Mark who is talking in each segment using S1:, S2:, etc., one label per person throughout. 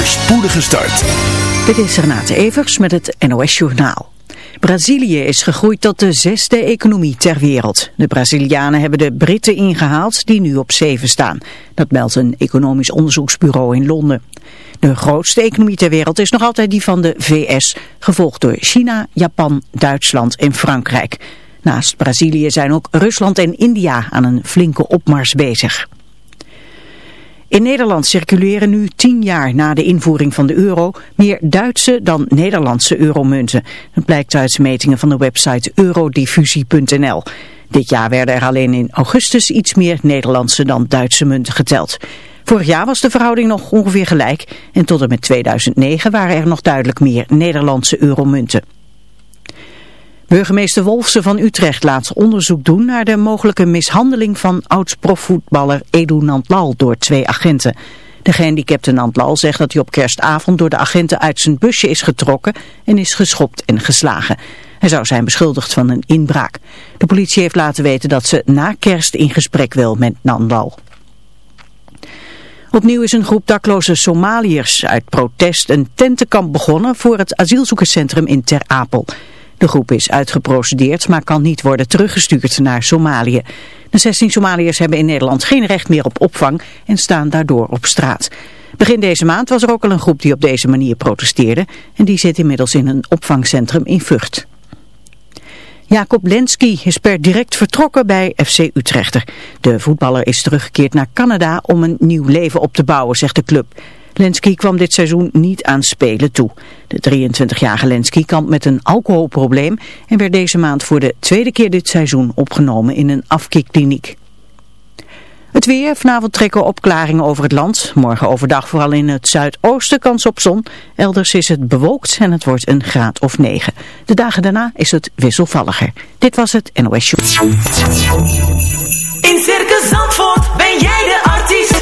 S1: spoedige start.
S2: Dit is Renate Evers met het NOS Journaal. Brazilië is gegroeid tot de zesde economie ter wereld. De Brazilianen hebben de Britten ingehaald die nu op zeven staan. Dat meldt een economisch onderzoeksbureau in Londen. De grootste economie ter wereld is nog altijd die van de VS, gevolgd door China, Japan, Duitsland en Frankrijk. Naast Brazilië zijn ook Rusland en India aan een flinke opmars bezig. In Nederland circuleren nu tien jaar na de invoering van de euro meer Duitse dan Nederlandse euromunten. Dat blijkt uit metingen van de website eurodiffusie.nl. Dit jaar werden er alleen in augustus iets meer Nederlandse dan Duitse munten geteld. Vorig jaar was de verhouding nog ongeveer gelijk en tot en met 2009 waren er nog duidelijk meer Nederlandse euromunten. Burgemeester Wolfsen van Utrecht laat onderzoek doen naar de mogelijke mishandeling van oud-profvoetballer Edu Nantlal door twee agenten. De gehandicapte Nantlal zegt dat hij op kerstavond door de agenten uit zijn busje is getrokken en is geschopt en geslagen. Hij zou zijn beschuldigd van een inbraak. De politie heeft laten weten dat ze na kerst in gesprek wil met Nantlal. Opnieuw is een groep dakloze Somaliërs uit protest een tentenkamp begonnen voor het asielzoekerscentrum in Ter Apel. De groep is uitgeprocedeerd, maar kan niet worden teruggestuurd naar Somalië. De 16 Somaliërs hebben in Nederland geen recht meer op opvang en staan daardoor op straat. Begin deze maand was er ook al een groep die op deze manier protesteerde en die zit inmiddels in een opvangcentrum in Vught. Jacob Lenski is per direct vertrokken bij FC Utrechter. De voetballer is teruggekeerd naar Canada om een nieuw leven op te bouwen, zegt de club. Lenski kwam dit seizoen niet aan spelen toe. De 23-jarige Lenski kampt met een alcoholprobleem en werd deze maand voor de tweede keer dit seizoen opgenomen in een afkikkliniek. Het weer, vanavond trekken opklaringen over het land. Morgen overdag vooral in het zuidoosten kans op zon. Elders is het bewolkt en het wordt een graad of 9. De dagen daarna is het wisselvalliger. Dit was het NOS Show.
S3: In Circus Zandvoort ben jij de artiest.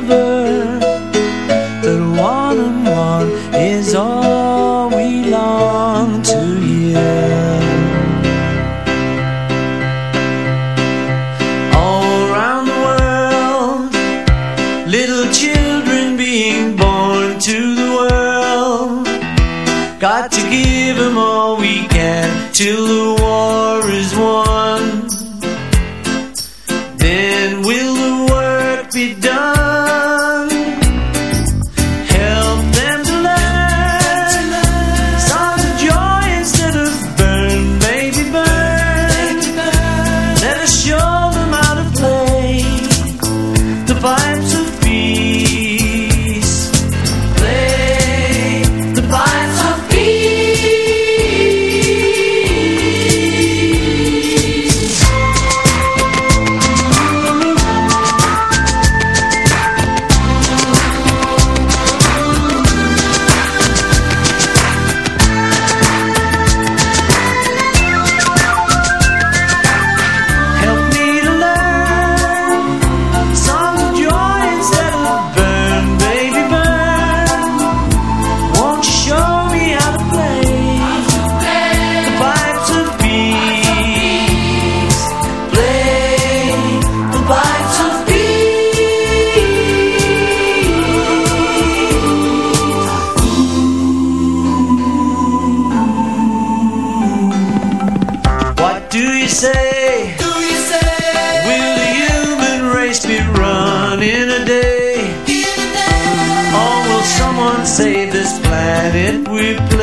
S4: Discover replay.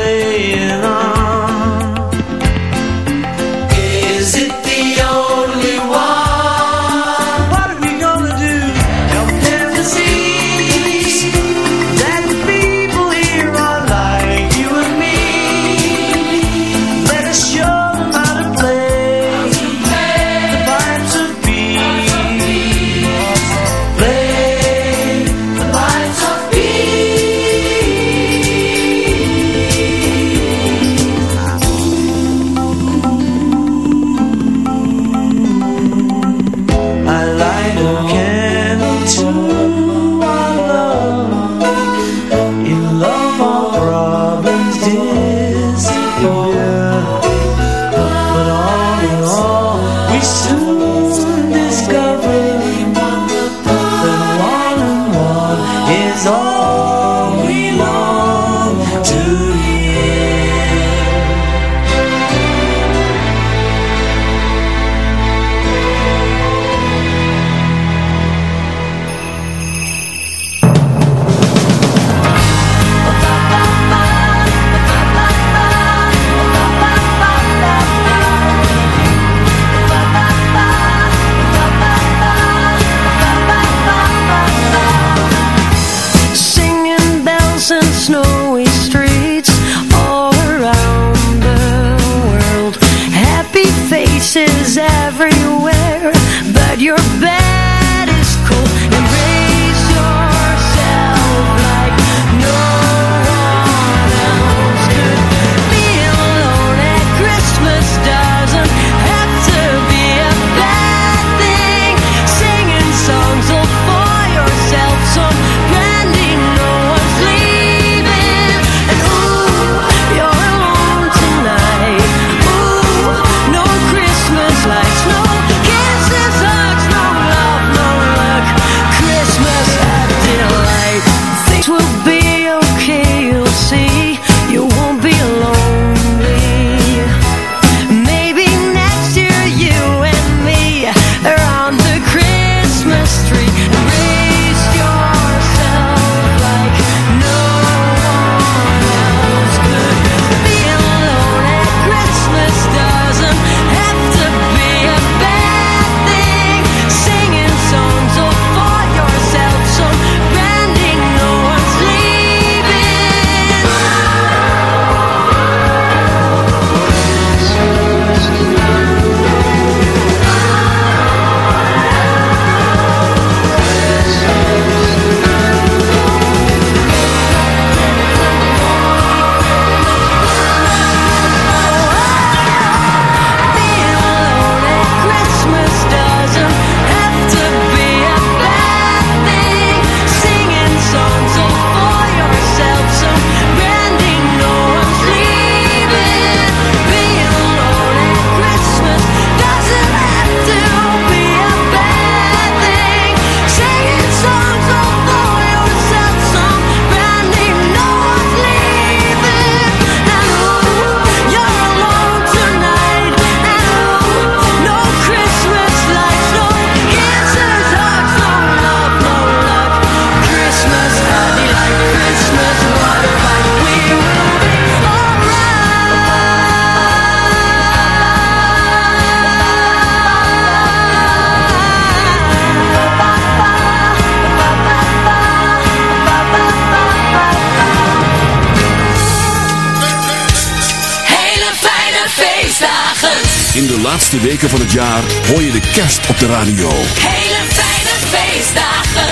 S4: De weken van het jaar hoor je de kerst op de radio.
S5: Hele fijne feestdagen.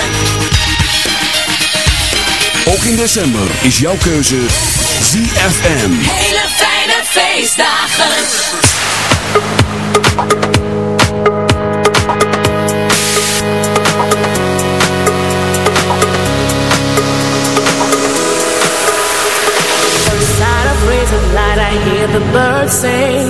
S4: Ook in december is jouw keuze ZFM.
S5: Hele fijne feestdagen.
S6: I hear the birds sing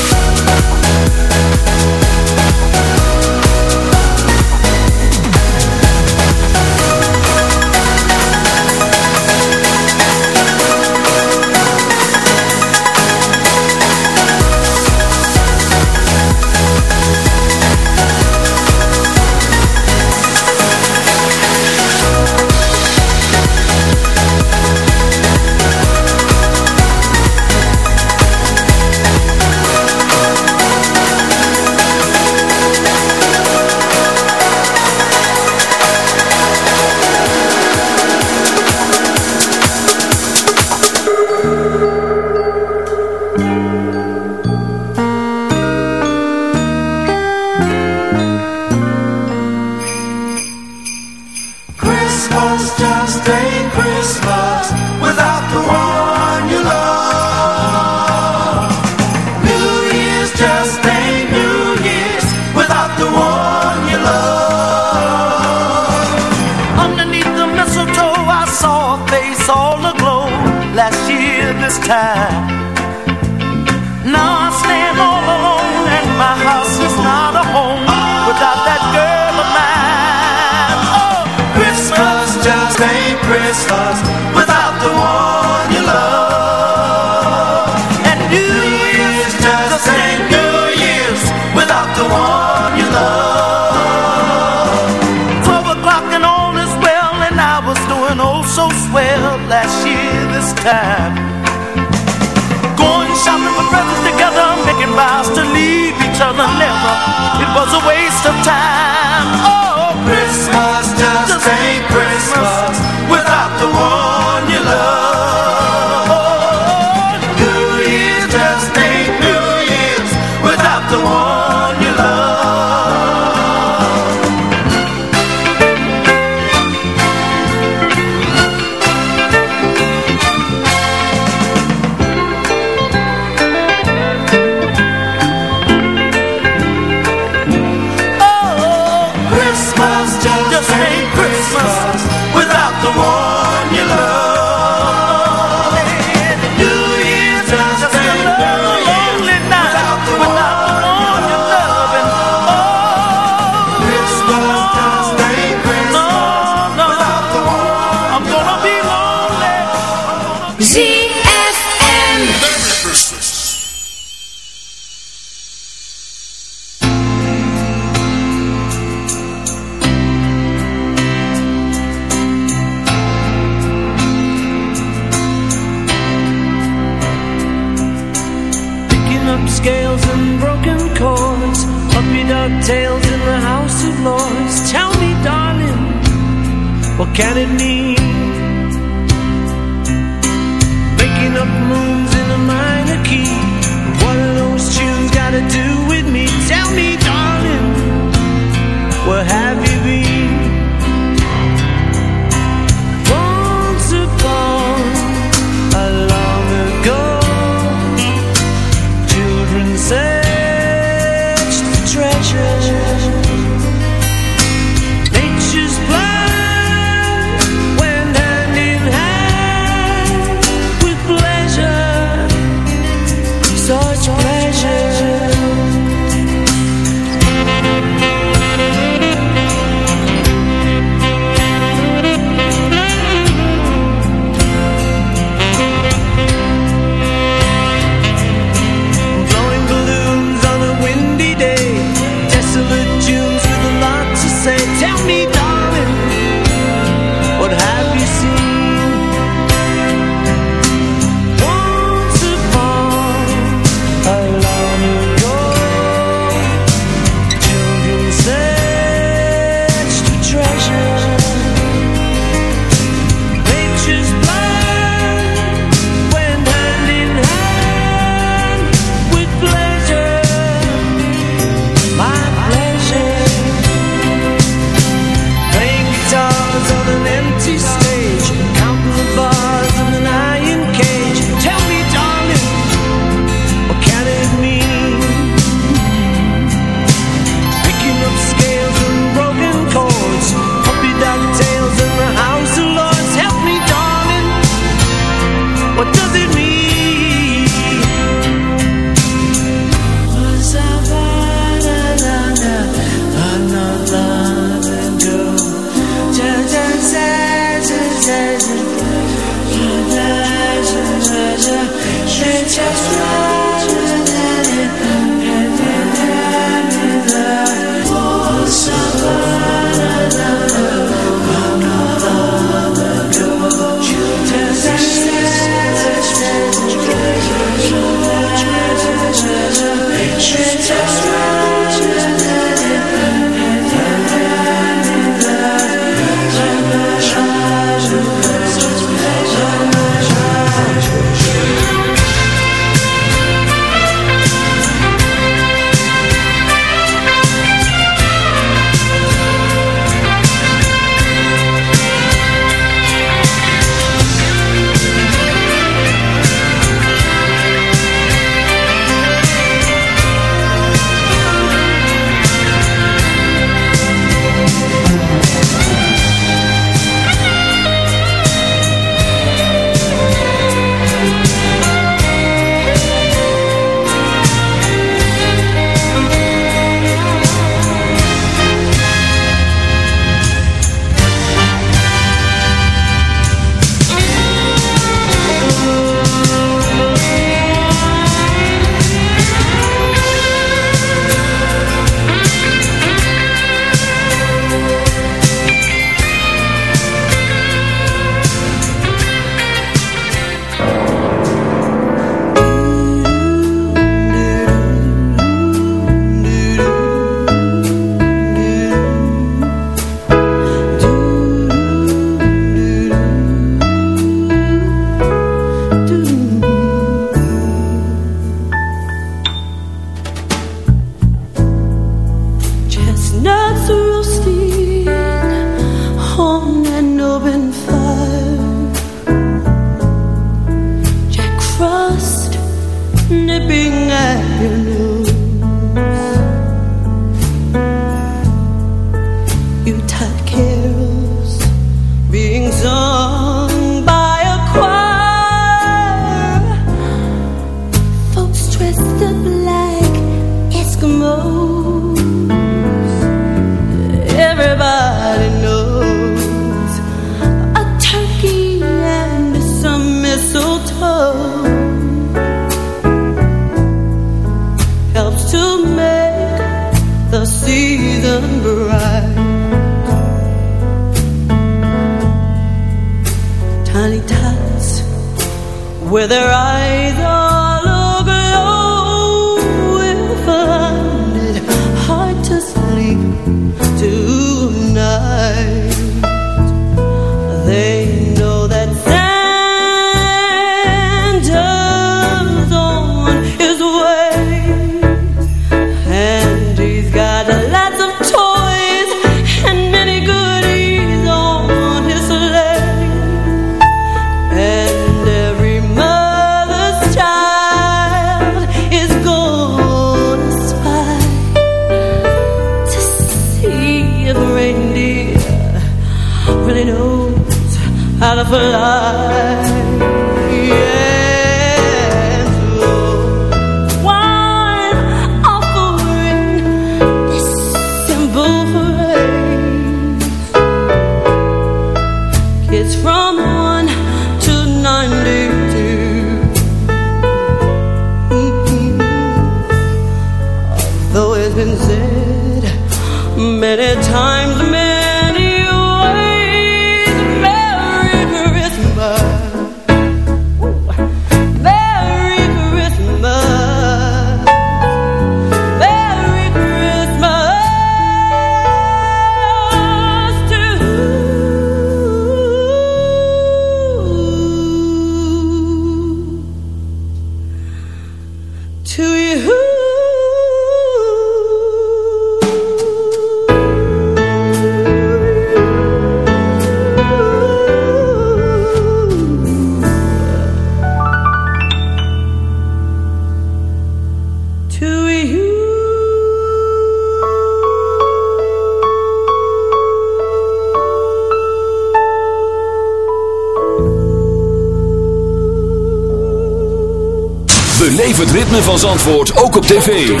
S4: Beleef het ritme van Zandvoort ook op tv.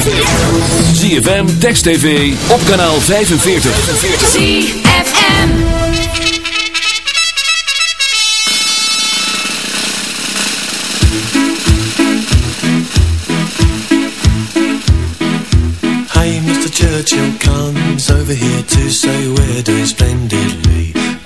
S4: ZFM, Text TV, op kanaal 45.
S7: ZFM.
S8: Hey, Mr. Churchill comes over here to say we're doing splendidly.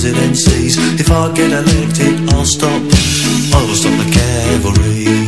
S8: presidencies. If I get elected, I'll stop, I will stop the cavalry.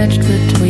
S9: Stretched between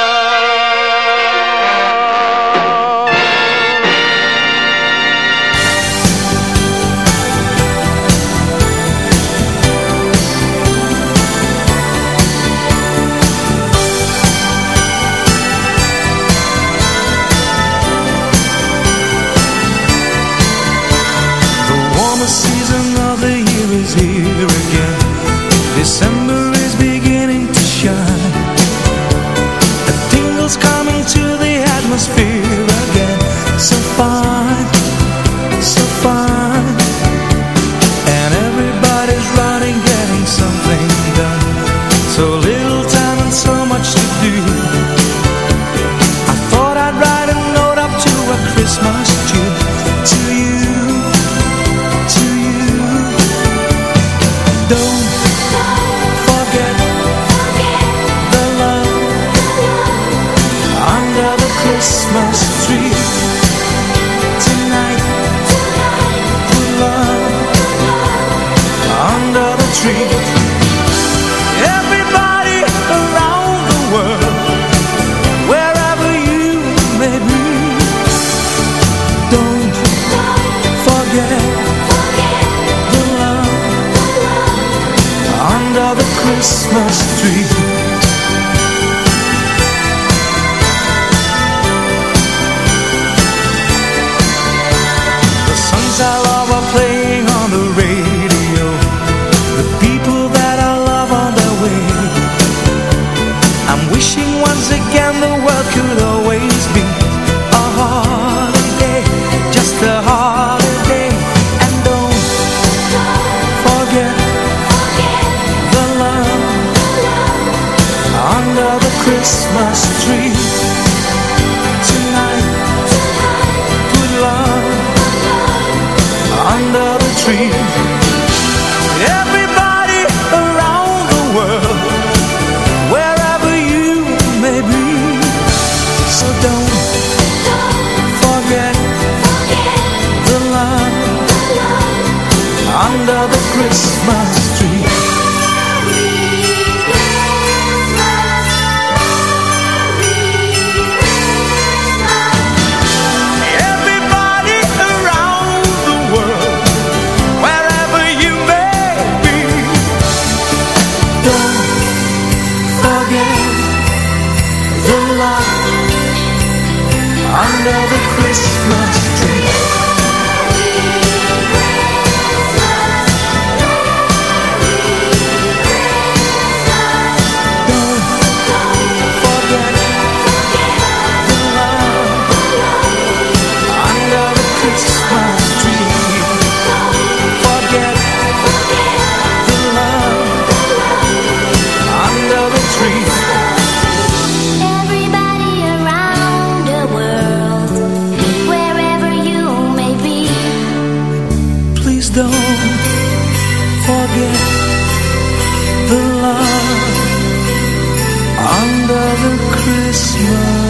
S10: Christmas.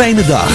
S11: Fijne dagen.